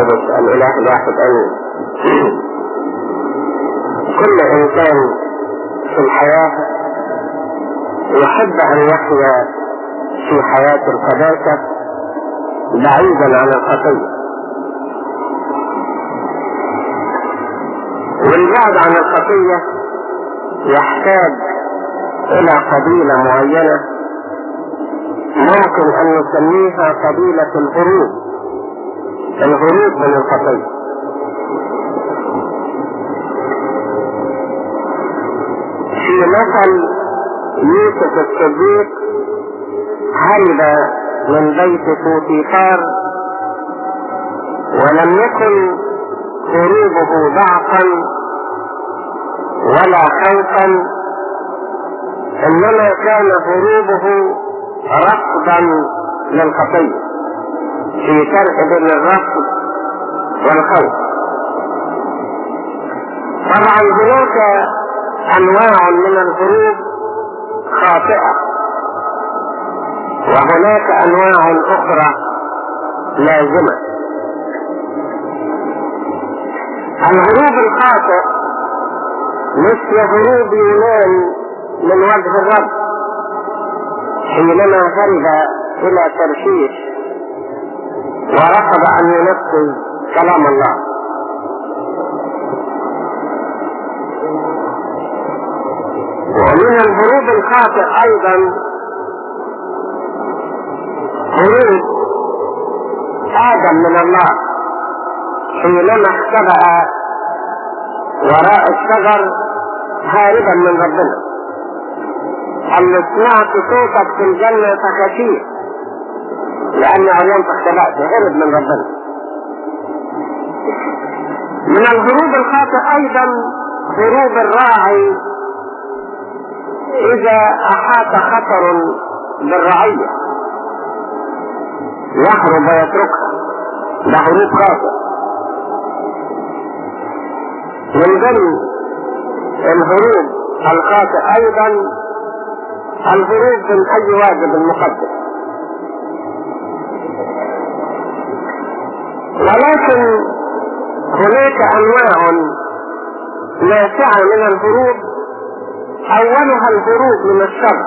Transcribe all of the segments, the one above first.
القدس الإله الواحد أمين كل إنسان في الحياة يحب أن يحيا في حياة القداسة بعيدا عن الخطية والبعد عن الخطية يحتاج إلى قبيلة معينة ممكن أن نسميها قبيلة الهروب. الهروب من الخطية في مثل يوسف الصديق هرب من بيت فوتيفار ولم يكن هروبه ضعفا ولا خوفا إنما كان هروبه رفضا للخطيه في فرق بين الرفض والخوف طبعا هناك أنواع من الهروب خاطئة وهناك أنواع أخرى لازمة. الهروب الخاطئ مثل هروب يونان من وجه الرب حينما هرب إلى ترشيش ورفض أن ينفذ كلام الله. ومن الهروب الخاطئ أيضا هروب آدم من الله. حينما اختبأ وراء الشجر هاربا من ربنا. قال له سمعت صوتك في الجنة فخشيت لأن عيان اختبأت هرب من ربنا من الهروب الخاطئ أيضا هروب الراعي. إذا أحاط خطر بالرعية يهرب ويتركها. ده هروب خاطئ. من ضمن الهروب الخاطئ أيضا الهروب من أي واجب مقدس ولكن هناك أنواع نافعة من الهروب أولها الهروب من الشر.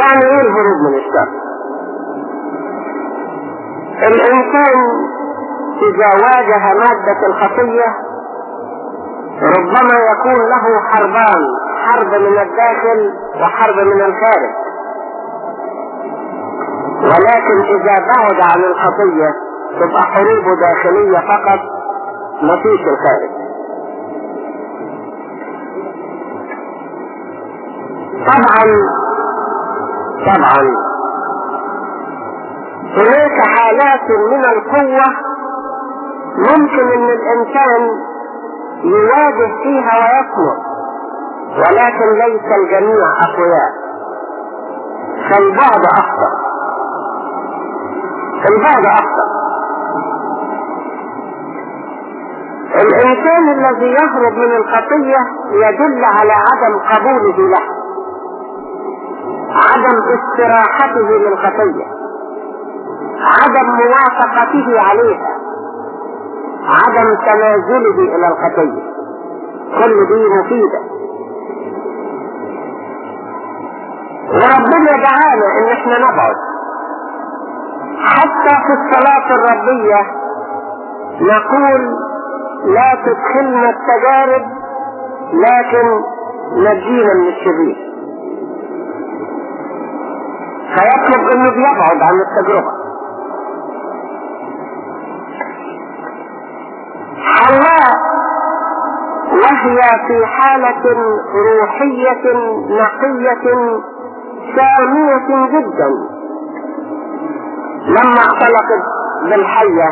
يعني إيه الهروب من الشر؟ الإنسان إذا واجه مادة الخطية ربما يكون له حربان حرب من الداخل وحرب من الخارج. ولكن إذا بعد عن الخطية تبقى حروبه داخلية فقط مفيش الخارج طبعا طبعا هناك حالات من القوة ممكن إن الإنسان يواجه فيها ويصمت ولكن ليس الجميع أقوياء فالبعض اخطر البعض اخطر الإنسان الذي يهرب من الخطية يدل على عدم قبوله له عدم استراحته للخطية عدم موافقته عليها عدم تنازله إلى الخطية. كل دي مفيدة. وربنا دعانا إن إحنا نبعد. حتى في الصلاة الربية نقول لا تدخلنا التجارب لكن نجينا من الشرير. فيطلب انه بيبعد عن التجربة. حواء وهي في حالة روحية نقية سامية جدا. لما اختلطت بالحية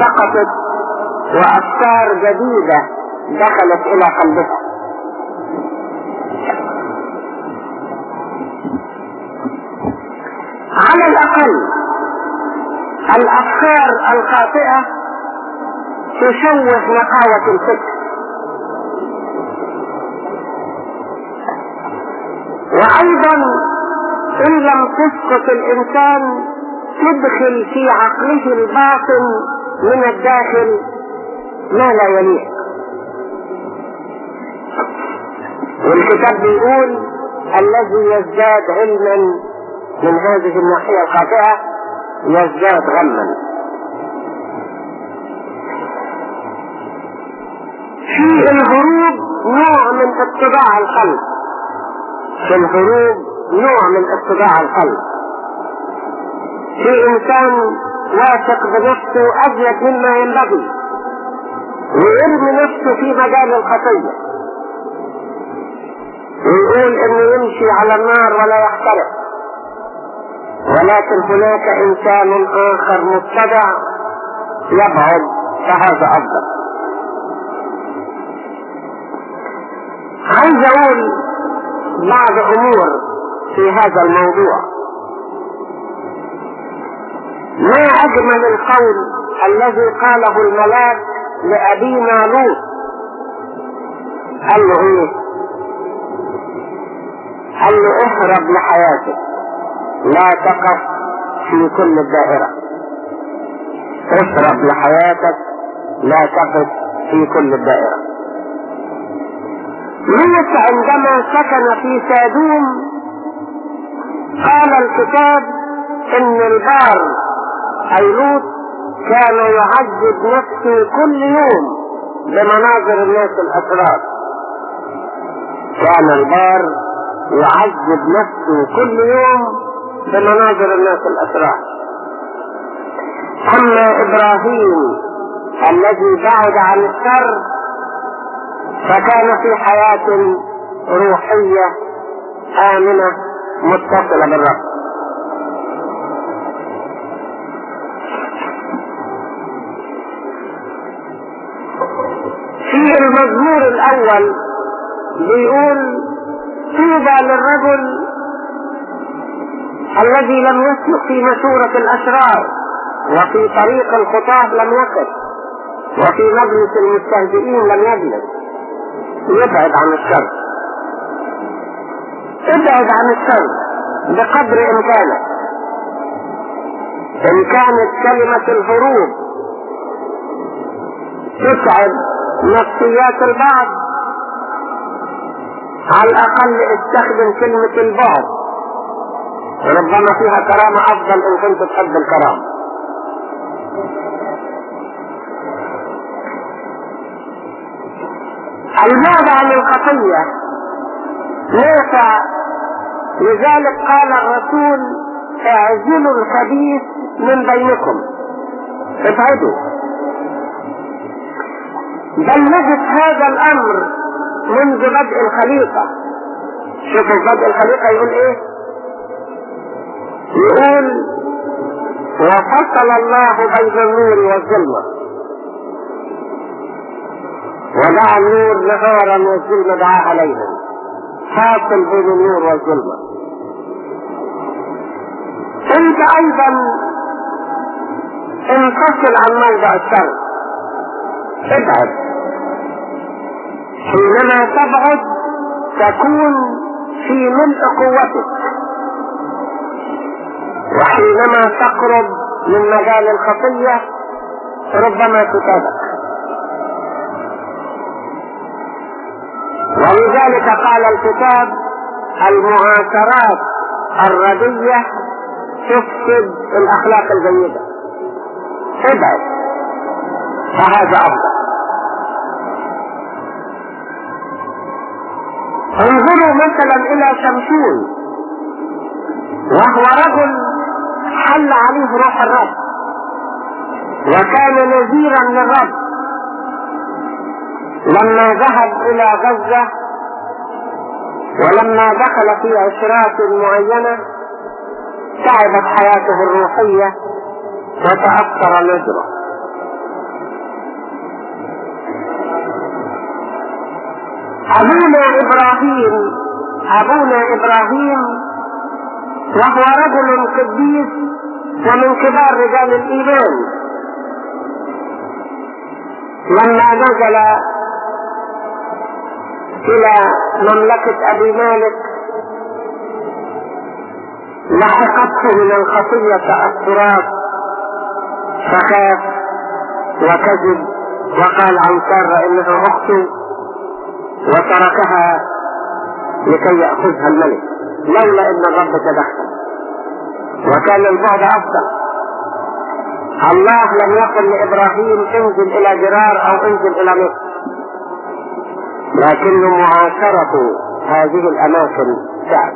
سقطت وأفكار جديدة دخلت إلى قلبها. على الأقل الأفكار الخاطئة تشوه نقاوة الفكر. وأيضا إن لم تسقط الإنسان تدخل في عقله الباطن من الداخل ما لا يليق. والكتاب بيقول الذي يزداد علما من هذه الناحية الخاطئة يزداد غما. في الهروب نوع من اتباع القلب. في الهروب نوع من اتباع القلب. في انسان واثق بنفسه أزيد مما ينبغي ويرمي نفسه في مجال الخطية. ويقول إنه يمشي على النار ولا يحترق. ولكن هناك إنسان آخر متبع يبعد فهذا أفضل. عايز أقول بعض أمور في هذا الموضوع. ما أجمل القول الذي قاله الملاك لأبينا لوط. قال له إيه قال له اهرب لحياتك لا تقف في كل الدائرة. اهرب لحياتك لا تقف في كل الدائرة. لوط عندما سكن في سادوم قال الكتاب إن البار اي لوط كان يعذب نفسه كل يوم بمناظر الناس الاشرار كان البار يعذب نفسه كل يوم بمناظر الناس الاشرار أما إبراهيم الذي بعد عن الشر فكان في حياة روحية آمنة متصلة بالرب. المزمور الأول بيقول طوبى للرجل الذي لم يسلك في مشورة الأشرار وفي طريق الخطاة لم يقف وفي مجلس المستهزئين لم يجلس. يبعد عن الشر. ابعد عن الشر بقدر إمكانك. إن كانت كلمة الهروب تسعد نفسيات البعض. على الأقل استخدم كلمة البعض. ربما فيها كرامة أفضل إن كنت تحب الكرامة البعد عن الخطية نافع لذلك قال الرسول اعزلوا الخبيث من بينكم. ابعدوا بل نجد هذا الأمر منذ بدء الخليقة. شوفوا بدء الخليقة يقول إيه؟ يقول وفصل الله بين النور والظلمة. ودعا النور نهارا والظلم دعاها ليلا فاصل بين النور والظلمة. إنت أيضا انفصل عن موضع الشر. ابعد. حينما تبعد تكون في ملء قوتك. وحينما تقرب من مجال الخطية ربما تتابع ولذلك قال الكتاب المعاشرات الردية تفسد الأخلاق الجيدة. ابعد فهذا أفضل. انظروا مثلا إلى شمشون وهو رجل حل عليه روح الرب وكان نذيرا للرب. لما ذهب إلى غزة ولما دخل في عشرات معينة تعبت حياته الروحية وتأثر نجره أبونا إبراهيم. أبونا إبراهيم وهو رجل قديس ومن كبار رجال الإيمان. لما نزل إلى مملكة أبي مالك لحقته من الخطية تأثرات فخاف وكذب وقال عن سارة إنها أخته. وتركها لكي يأخذها الملك لولا إن الرب تدخل وكان البعد أفضل. الله لم يقل لإبراهيم انزل إلى جرار أو انزل إلى مصر. لكن معاشرة هذه الأماكن صعب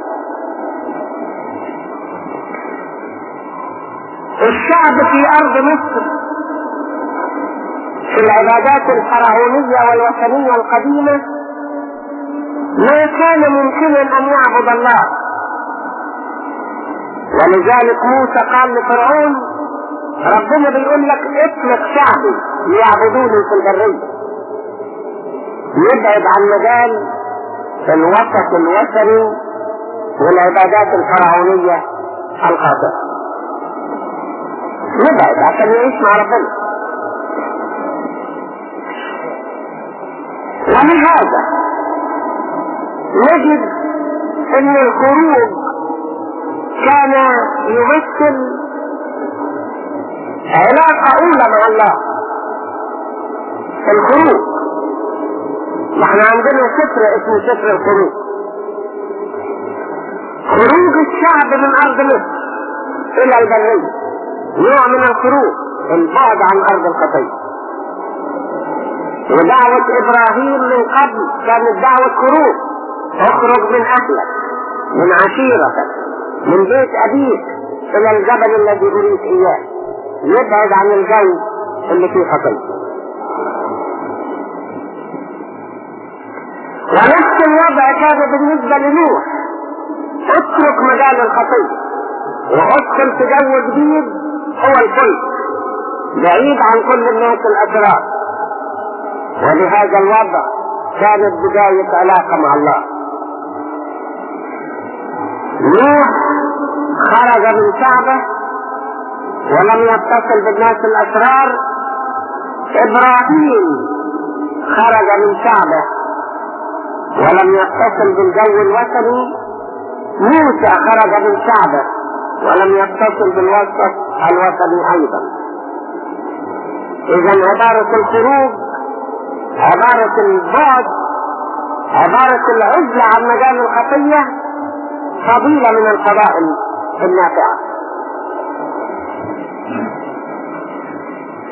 الشعب في أرض مصر في العبادات الفرعونية والوثنية القديمة ما كان ممكنا ان يعبد الله. ولذلك موسى قال لفرعون ربنا بيقول لك اطلق شعبي ليعبدوني في البرية. يبعد عن مجال الوسط الوثني والعبادات الفرعونية الخاطئة يبعد عشان يعيش مع ربنا. ولهذا نجد إن الخروج كان يمثل علاقة أولى مع الله. الخروج نحن عندنا سفر اسمه سفر الخروج خروج الشعب من أرض مصر. إلى البرية. نوع من الخروج البعد عن أرض الخطية ودعوة إبراهيم من قبل كانت دعوة خروج اخرج من أهلك من عشيرتك من بيت أبيك إلى الجبل الذي أريد إياه. يبعد عن الجو اللي فيه خطية ونفس الوضع كان بالنسبة لنوح. اترك مجال الخطية وادخل في جو جديد هو الفلك بعيد عن كل الناس الأشرار ولهذا الوضع كانت بداية علاقة مع الله. نوح خرج من شعبه ولم يتصل بالناس الأشرار إبراهيم خرج من شعبه ولم يتصل بالجو الوثني موسى خرج من شعبه ولم يتصل بالوسط الوثني أيضا. إذا عبارة الخروج عبارة البعد عبارة العزلة عن مجال الخطية فضيلة من الفضائل النافعة.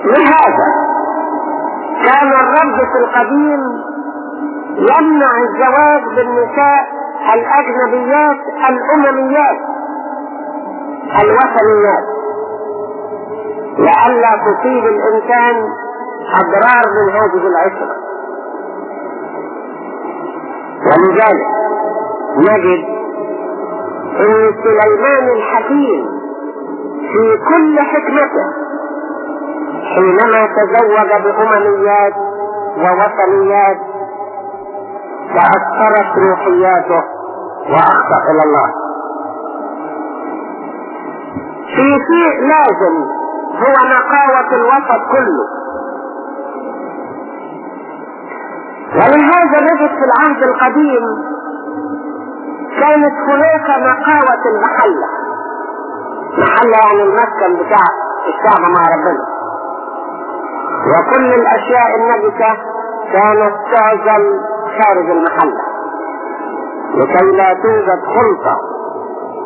لهذا كان الرب في القديم يمنع الزواج بالنساء الأجنبيات الأمميات الوثنيات. لئلا تصيب الإنسان أضرار من هذه العشرة. ولذلك نجد ان سليمان الحكيم في كل حكمته حينما تزوج بأمميات ووطنيات تأثرت روحياته وأخطأ إلى الله. في شيء لازم هو نقاوة الوسط كله. ولهذا نجد في العهد القديم كانت هناك نقاوة المحلة محلة يعني المسكن بتاع الشعب مع ربنا. وكل الأشياء النجسة كانت تعزل خارج المحلة لكي لا توجد خلطة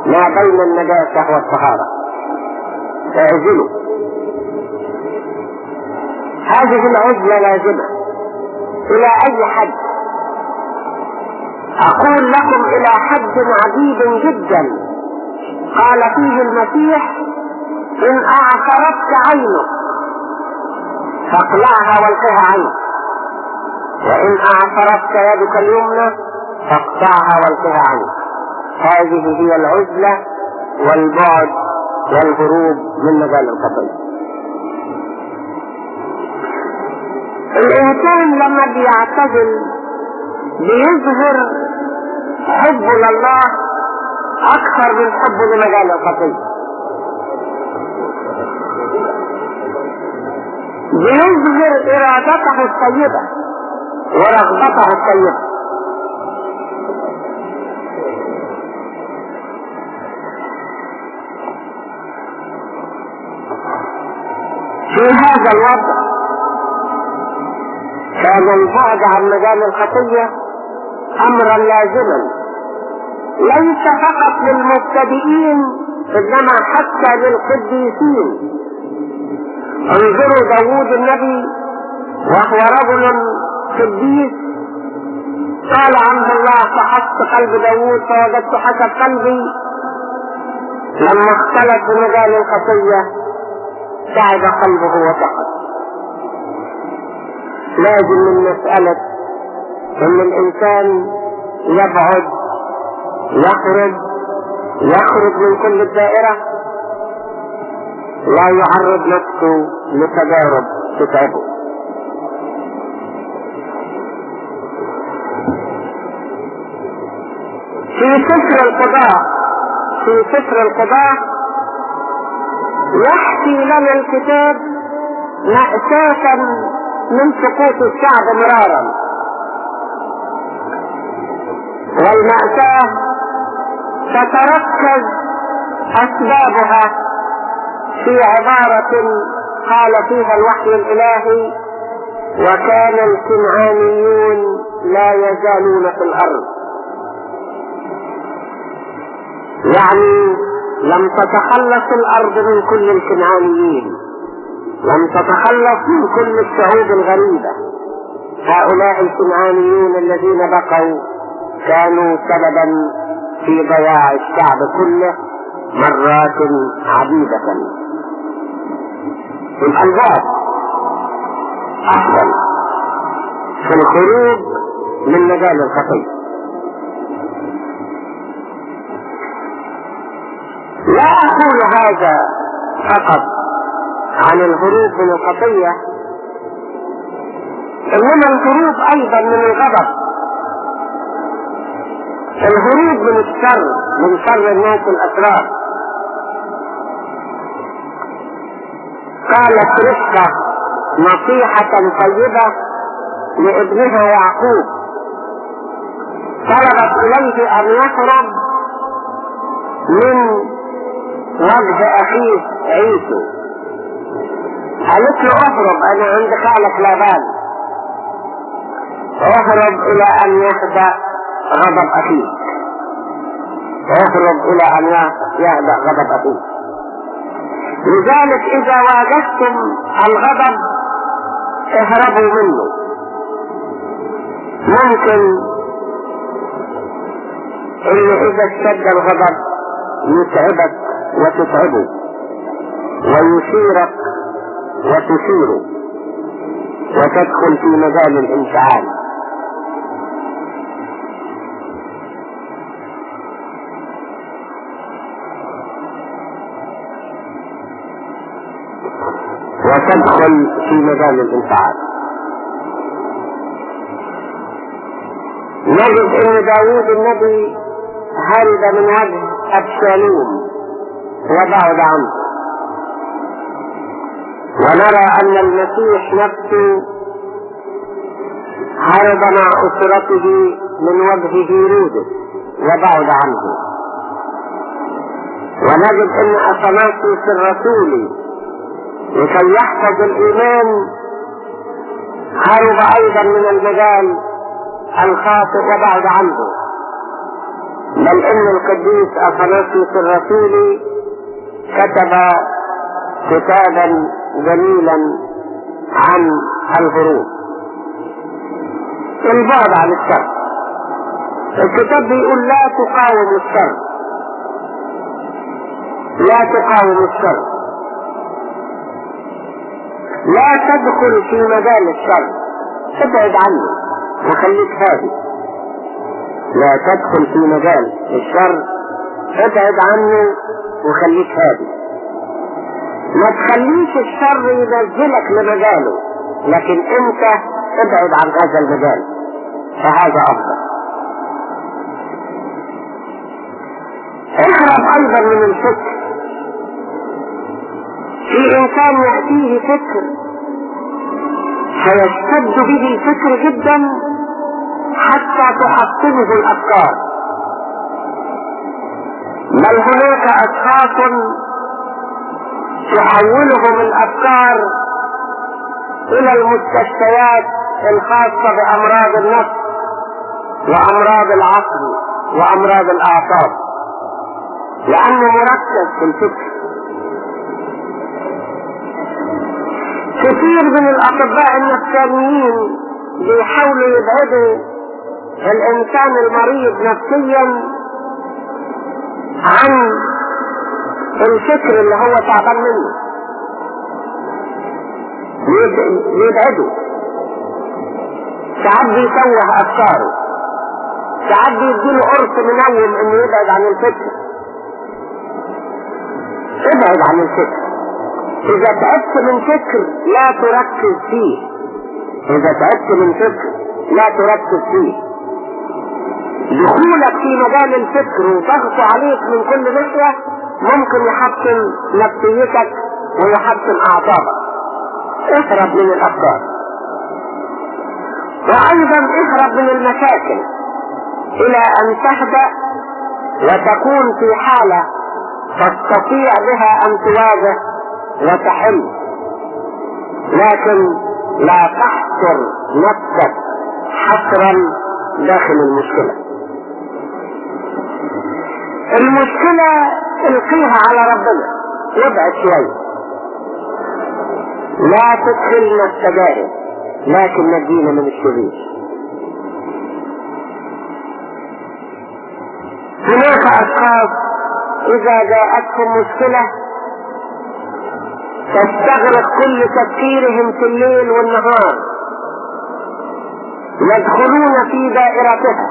ما بين النجاسة والطهارة. تعزله هذه العزلة لازمة. إلى أي حد؟ أقول لكم إلى حد عجيب جدا. قال فيه المسيح إن أعثرتك عينك فاقلعها والقها عنك وإن أعثرتك يدك اليمنى فاقطعها والقها عنك هذه هي العزلة والبعد والهروب من مجال الخطية الإنسان لما بيعتزل بيظهر حبه لله أكثر من حبه لمجال القتل بيظهر إرادته الطيبة ورغبته الطيبة في هذا الوضع كان البعد عن مجال الخطية أمرا لازما. ليس فقط للمبتدئين إنما حتى للقديسين. انظروا داوود النبي وهو رجل قديس. قال عبد الله فحصت قلب داوود فوجدت حسب قلبي. لما اختلط بمجال الخطية تعب قلبه وسقط. لازم من مسألة إن الإنسان يبعد يخرج يخرج من كل الدائرة. لا يعرض نفسه لتجارب تتعبه. في سفر القضاء في سفر القضاء يحكي لنا الكتاب مأساة من سقوط الشعب مرارا. والمأساة تتركز أسبابها في عبارة قال فيها الوحي الإلهي وكان الكنعانيون لا يزالون في الأرض. يعني لم تتخلص الأرض من كل الكنعانيين لم تتخلص من كل الشعوب الغريبة. هؤلاء الكنعانيون الذين بقوا كانوا سببا في ضياع الشعب كله مرات عديدة. الألباب أفضل في الخروج من مجال الخطية لا أقول هذا فقط عن الهروب من الخطية إنما الهروب أيضا من الغضب. الهروب من الشر من شر الناس الأشرار قالت رفقة نصيحة طيبة لابنها يعقوب. طلبت إليه أن يهرب من وجه أخيه عيسو قالت له اهرب أنا عند خالك لابان. اهرب إلى أن يهدى غضب اخيك اهرب إلى أن يهدى غضب اخيك لذلك إذا واجهتم الغضب اهربوا منه. ممكن ان إذا اشتد الغضب يتعبك وتتعبه ويثيرك وتثيره وتدخل في مجال الانفعال. وتدخل في مجال الانفعال. نجد إن داوود النبي هرب من وجه أبشالوم وبعد عنه. ونرى أن المسيح نفسه هرب مع أسرته من وجه هيرودس وبعد عنه. ونجد إن اثناسيوس الرسولي لكي يحفظ الإيمان هرب أيضا من المجال الخاطئ وبعد عنه. بل إن القديس اثناسيوس الرسولي كتب كتابا جميلا عن الهروب. البعد عن الشر. الكتاب بيقول لا تقاوم الشر. لا تقاوم الشر. لا تدخل في مجال الشر. ابعد عنه وخليك هادي. لا تدخل في مجال الشر. ابعد عنه وخليك هادي. ما تخليش الشر ينزلك لمجاله لكن انت ابعد عن هذا المجال. فهذا أفضل. اهرب أيضا من الفكر. في انسان يأتيه فكر فيشتد به الفكر جدا حتى تحطمه الأفكار. بل هناك أشخاص تحولهم الأفكار إلى المستشفيات الخاصة بأمراض النفس وأمراض العقل وأمراض الأعصاب لأنه مركز في الفكر. كثير من الأطباء النفسانيين بيحاولوا يبعدوا الإنسان المريض نفسيا عن الفكر اللي هو تعبان منه. بيبعده ساعات بيسوه أفكاره. ساعات بيديله قرص منوم إنه يبعد عن الفكر. ابعد عن الفكر. إذا تعبت من فكر لا تركز فيه. إذا تعبت من فكر لا تركز فيه. دخولك في مجال الفكر وضغطه عليك من كل ناحية ممكن يحطم نفسيتك ويحطم اعصابك اهرب من الافكار وأيضا اهرب من المشاكل إلى أن تهدأ وتكون في حالة تستطيع بها أن تواجه وتحل. لكن لا تحصر نفسك حصرا داخل المشكلة. المشكلة القيها على ربنا. وابعد شوية لا تدخلنا السجائر لكن نجينا من الشرير. هناك اشخاص إذا جاءتهم مشكلة تستغرق كل تفكيرهم في الليل والنهار. يدخلون في دائرتها.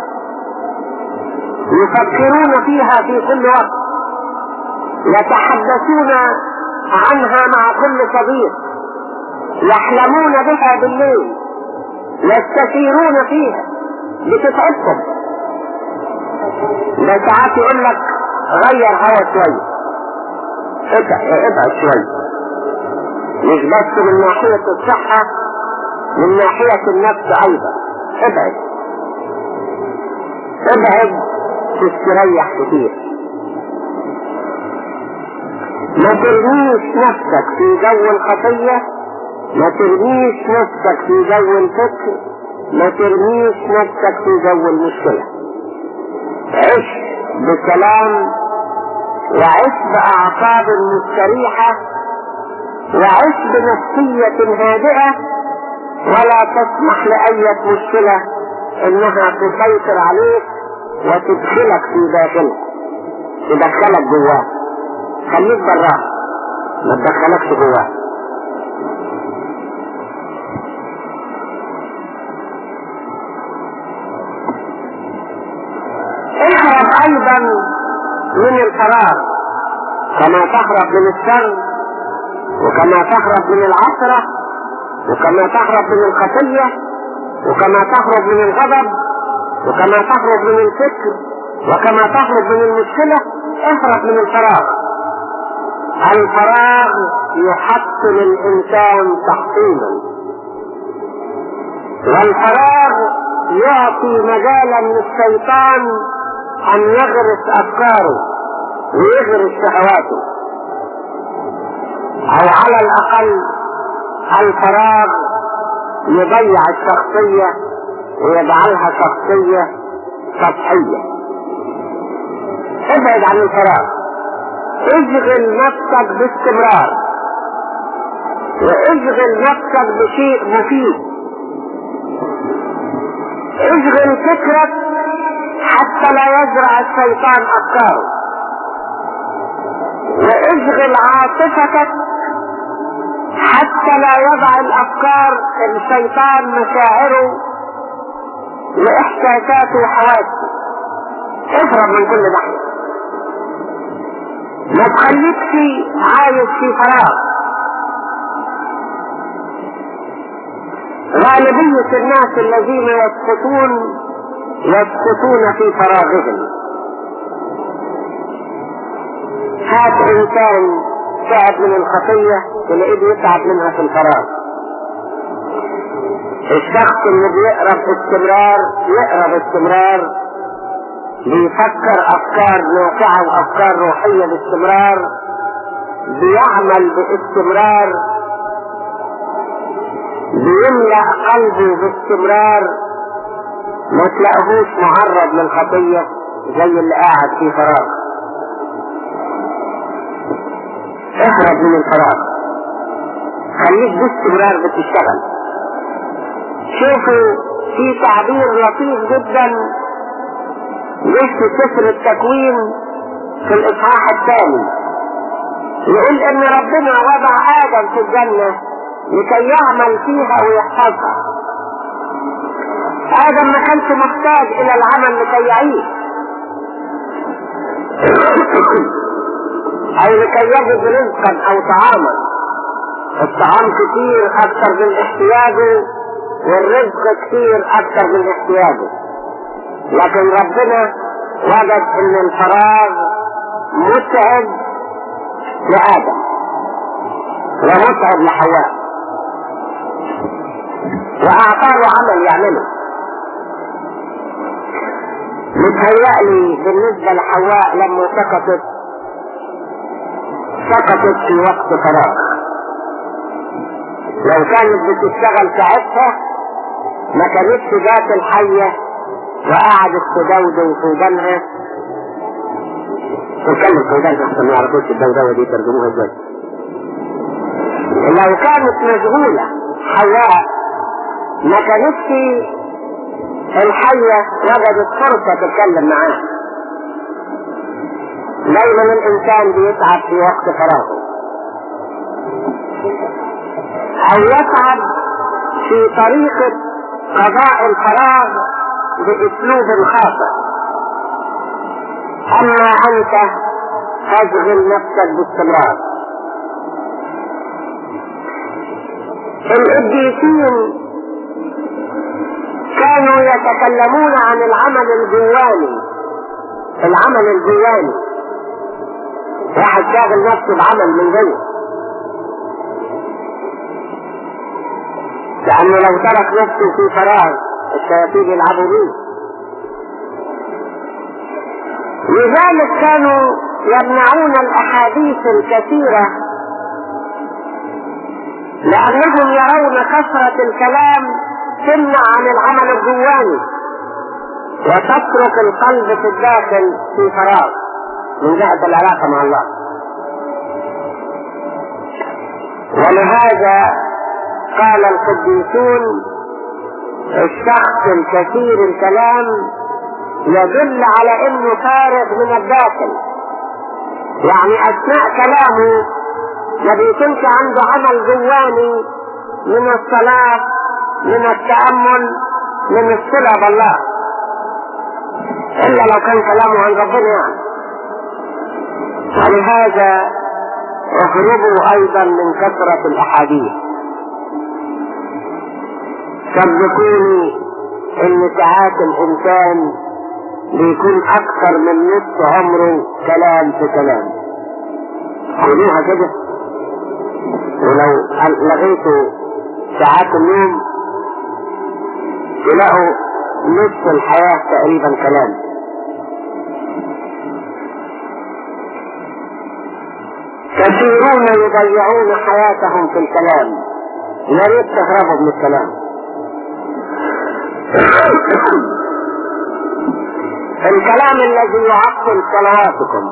يفكرون فيها في كل وقت. يتحدثون عنها مع كل صديق. يحلمون بها بالليل. يستثيرون فيها بتتعبهم ده ساعات يقول لك غير هوا شوية ابعد شوية مش بس من ناحية الصحة من ناحية النفس أيضا. ابعد. ابعد تستريح كتير ما ترميش نفسك في جو الخطية ما ترميش نفسك في جو الفكر ما ترميش نفسك في جو المشكلة. عش بسلام وعش بأعصاب مستريحة وعش بنفسية هادئة ولا تسمح لأية مشكلة إنها تسيطر عليك وتدخلك في داخلك تدخلك جواه. خليك براه ما تدخلكش جواه. اهرب أيضا من الفراغ كما تهرب من الشر وكما تهرب من العثرة وكما تهرب من الخطية وكما تهرب من الغضب وكما تهرب من الفكر وكما تهرب من المشكلة اهرب من الفراغ. الفراغ يحطم الإنسان تحطيما والفراغ يعطي مجالا للشيطان أن يغرس أفكاره ويغرس شهواته. أو على الأقل الفراغ يضيع الشخصية ويجعلها شخصية سطحية. ابعد عن الفراغ؟ اشغل نفسك باستمرار. واشغل نفسك بشيء مفيد. اشغل فكرك حتى لا يزرع الشيطان أفكاره. واشغل عاطفتك حتى لا يضع الأفكار الشيطان مشاعره واحساساته وحواسه اهرب من كل ناحية. ما تخليكش عايش في فراغ. غالبية الناس الذين يسقطون يسقطون في فراغهم. هات إنسان تعب من الخطية تلاقيه بيتعب منها في الفراغ. الشخص اللي بيقرأ باستمرار يقرأ باستمرار بيفكر أفكار نافعة وأفكار روحية باستمرار بيعمل باستمرار بيملأ قلبه باستمرار ما تلاقوهوش معرض للخطية زي اللي قاعد في فراغ. اهرب من الفراغ خليك باستمرار بتشتغل. شوفوا في تعبير لطيف جدا. في سفر التكوين في الإصحاح الثاني؟ يقول إن ربنا وضع آدم في الجنة لكي يعمل فيها ويحفظها. آدم ما كانش محتاج إلى العمل لكي يعيش. أو لكي يجد رزقا أو طعاما. الطعام كتير أكثر من احتياجه والرزق كتير أكثر من احتياجه. لكن ربنا وجد إن الفراغ متعب لآدم ومتعب لحواء وأعطاه عمل يعمله. متهيألي بالنسبة لحواء لما سقطت سقطت في وقت فراغ. لو كانت بتشتغل ساعتها ما كانتش ذات الحية وقعدت تدودو في ودانها تتكلم في ودانها عشان ما يعرفوش الدودوة دي ترجموها إزاي. لو كانت مشغولة حواء ما كانتش الحية وجدت فرصة تتكلم معاه دايما الانسان بيتعب في وقت فراغه. أو يتعب في طريقة قضاء الفراغ بأسلوب خاطئ أما أنت فاشغل نفسك باستمرار. القديسين كانوا يتكلمون عن العمل الجواني. العمل الجواني. واحد شاغل نفسه بعمل من جوه. لأنه لو ترك نفسه في فراغ الشياطين يلعبوا بيه. لذلك كانوا يمنعون الأحاديث الكثيرة لأنهم يرون كثرة الكلام تمنع عن العمل الجواني وتترك القلب في الداخل في فراغ. من جهة العلاقة مع الله. ولهذا قال القديسون الشخص الكثير الكلام يدل على إنه فارغ من الداخل يعني أثناء كلامه ما بيكونش عنده عمل جواني من الصلاة من التأمل من الصلة بالله. إلا لو كان كلامه عن ربنا يعني. ولهذا اهربوا أيضا من كثرة الأحاديث. صدقوني إن ساعات الإنسان بيكون أكثر من نصف عمره كلام في كلام. خلوها كده. ولو لغيتوا ساعات النوم تلاقوا نصف الحياة تقريبا كلام. كثيرون يضيعون حياتهم في الكلام. يا ريت تهربوا من الكلام الكلام الذي يعطل صلواتكم.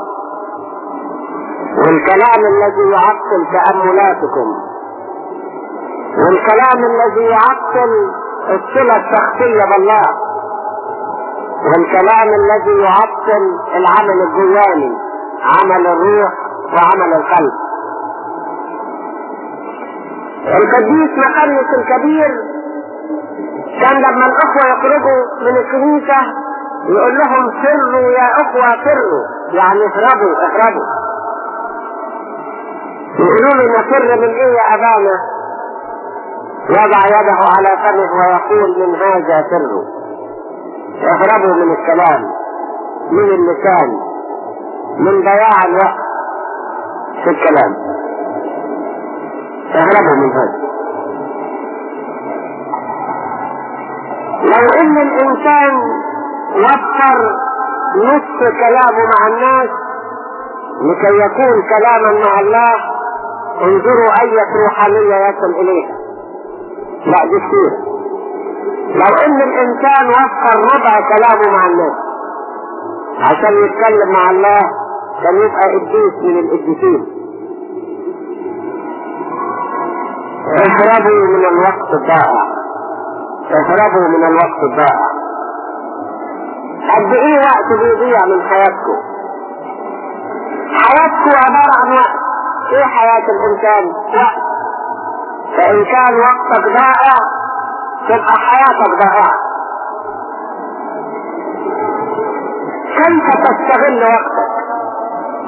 والكلام الذي يعطل تأملاتكم. والكلام الذي يعطل الصلة الشخصية بالله. والكلام الذي يعطل العمل الجواني عمل الروح. وعمل القلب. القديس مقريس الكبير كان لما الأخوة يخرجوا من الكنيسة يقول لهم سروا يا أخوة سروا. يعني اهربوا اهربوا يقولوا له نفر من إيه يا أبانا؟ يضع يده على فمه ويقول من هذا سره اهربوا من الكلام من اللسان من ضياع الوقت. في الكلام. اهربوا من هذا. لو إن الإنسان وفر نصف كلامه مع الناس لكي يكون كلاما مع الله انظروا أية روحانية يصل إليها. لا دي كتير لو إن الإنسان وفر ربع كلامه مع الناس عشان يتكلم مع الله كان يبقى قديس من القديسين اهربوا من الوقت الضائع. اهربوا من الوقت الضائع. قد إيه وقت بيضيع من حياتكم؟ حياتكم عبارة عن وقت. إيه حياة الإنسان وقت. فإن كان وقتك ضائع تبقى حياتك ضائعة. كيف تستغل وقتك؟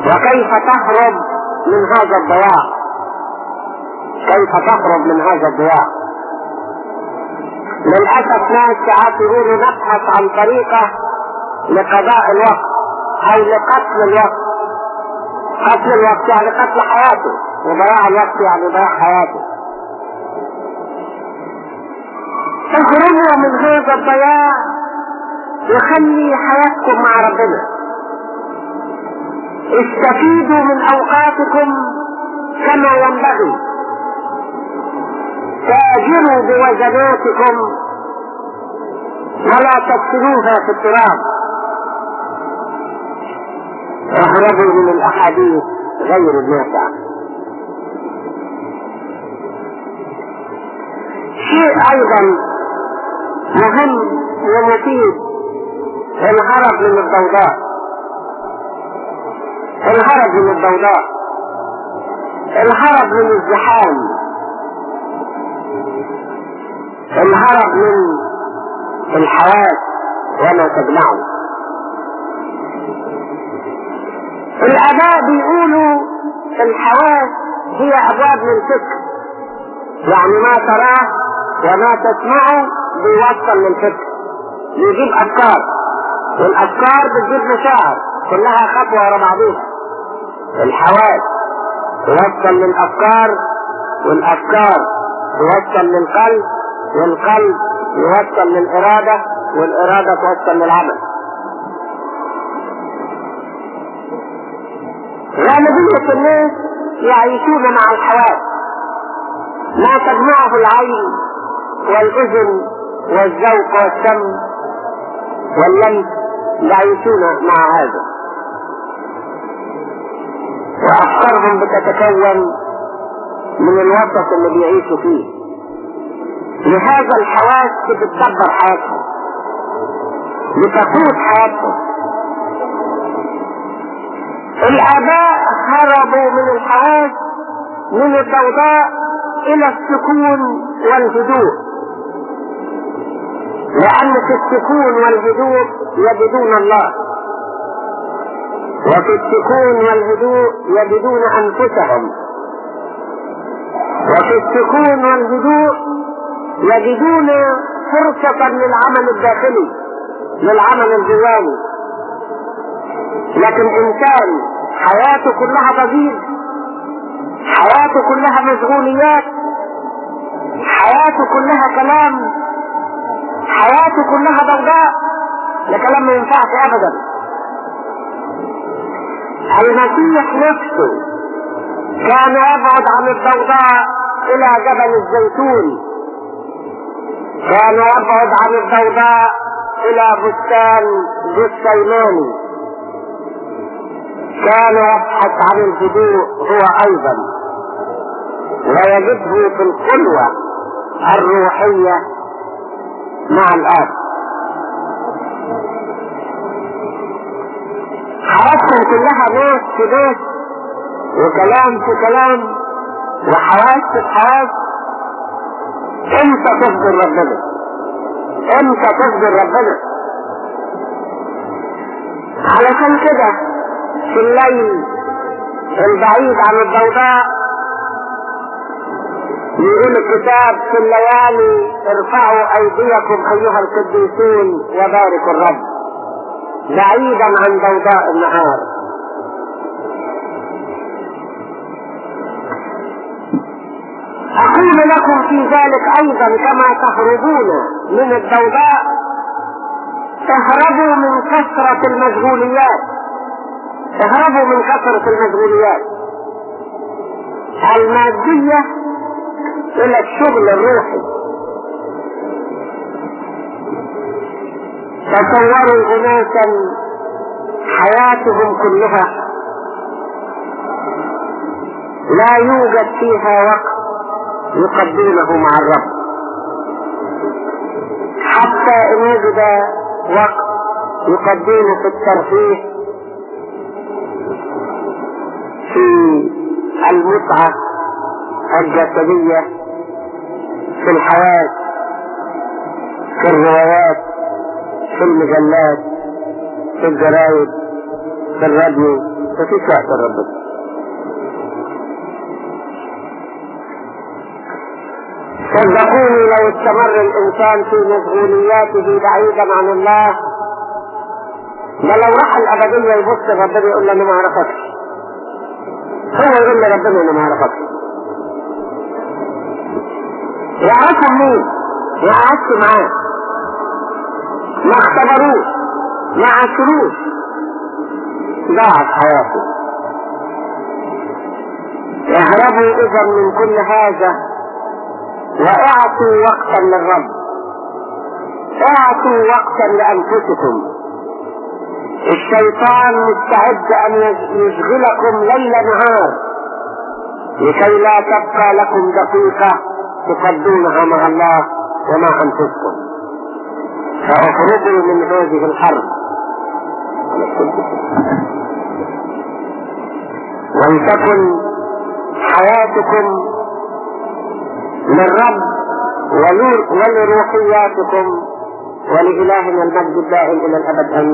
وكيف تهرب من هذا الضياع؟ كيف تهرب من هذا الضياع؟ للأسف ناس ساعات يقولوا نبحث عن طريقة لقضاء الوقت أو لقتل الوقت. قتل الوقت يعني قتل حياته وضياع الوقت يعني ضياع حياته. اخرجوا من هذا الضياع وخلي حياتكم مع ربنا. استفيدوا من أوقاتكم كما ينبغي. تاجروا بوجباتكم ولا تفسدوها في التراب. اهربوا من الأحاديث غير النافعة. شيء أيضا مهم ومفيد الهرب من الضوضاء. الهرب من الضوضاء الهرب من الزحام. الهرب من الحواس وما تجمعه. الاباء بيقولوا الحواس هي أبواب للفكر يعني ما تراه وما تسمعه بيوصل للفكر يجيب أفكار. والأفكار بتجيب مشاعر. كلها خطوة ورا بعضيها. الحواس توصل للأفكار والأفكار. توصل للقلب والقلب. يوصل للإرادة والإرادة توصل للعمل. غالبية الناس يعيشون مع الحواس ما تجمعه العين والأذن والذوق والسم واللمس يعيشون مع هذا. وأفكارهم بتتكون من الوسط اللي بيعيشوا فيه. لهذا الحواس بتدبر حياتهم. بتقود حياتهم. الآباء هربوا من الحواس من الضوضاء إلى السكون والهدوء. لأن في السكون والهدوء يجدون الله. وفي السكون والهدوء يجدون أنفسهم. وفي السكون والهدوء يجدون فرصة للعمل الداخلي للعمل الجواني. لكن إنسان حياته كلها ضجيج حياته كلها مشغوليات حياته كلها كلام حياته كلها ضوضاء ده كلام ما ينفعش ابدا. المسيح نفسه. كان يبعد عن الضوضاء إلى جبل الزيتون. كان يبعد عن الضوضاء إلى بستان جثيماني كان يبحث عن الهدوء هو أيضا. ويجده في الخلوة الروحية مع الآب حياتهم كلها ناس في ناس وكلام في كلام وحواس في حواس إمتى تصبر ربنا؟ إمتى تصبر ربنا؟ علشان كده في الليل البعيد عن الضوضاء يقول الكتاب في الليالي ارفعوا أيديكم أيها القديسون وباركوا الرب. بعيدا عن ضوضاء النهار. أقول لكم في ذلك أيضا كما تهربون من الضوضاء اهربوا من كثرة المشغوليات. اهربوا من كثرة المشغوليات. المادية إلى الشغل الروحي. تصوروا أناسا حياتهم كلها. لا يوجد فيها وقت يقضونه مع الرب. حتى إن وجد وقت يقضونه في الترفيه في المتعة الجسدية في الحياة في الروايات. في المجلات في الجرايد في الراديو ففي وقت الرب صدقوني لو استمر الإنسان في مشغولياته بعيدا عن الله ما لو راح الأبدية يبص ربنا يقول له أنا ما اعرفكش هو يقول لربنا أنا ما اعرفكش يعرفهم مين؟ قعدش معاه. ما اختبروش ما عاشروش ضاعت حياته اهربوا إذا من كل هذا وأعطوا وقتا للرب. أعطوا وقتا لأنفسكم. الشيطان مستعد أن يشغلكم ليل نهار لكي لا تبقى لكم دقيقة تقضونها مع الله ومع أنفسكم. فاخرجوا من هذه الحرب. ولتكن حياتكم للرب ولروحياتكم ولإلهنا المجد الدائم إلى الأبد. آمين